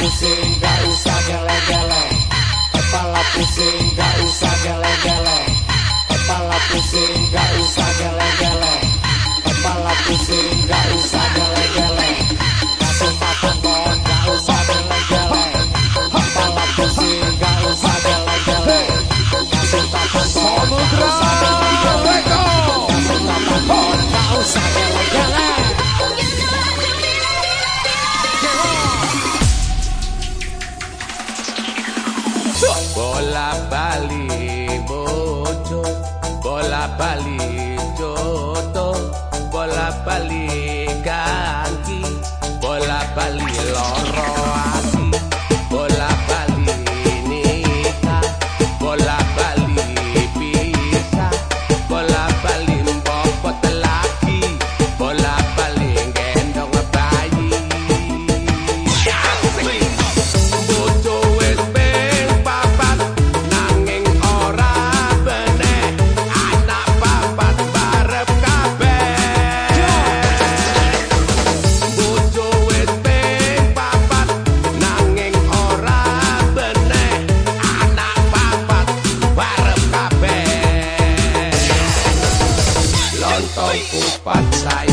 pusing gak usah geleng-geleng Kepala pusing gak usah geleng-geleng Kepala pusing gak Bola pali bocho, bola pali choto, bola pali What's I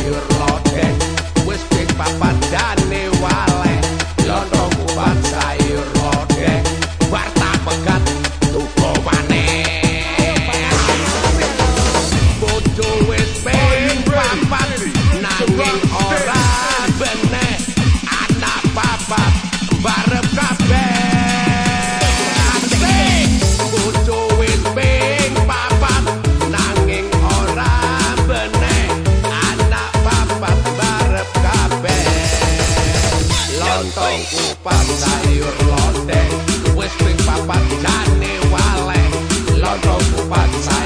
lontong kupat sayur lodeh wis ping papat jane wale lontong kupat sayur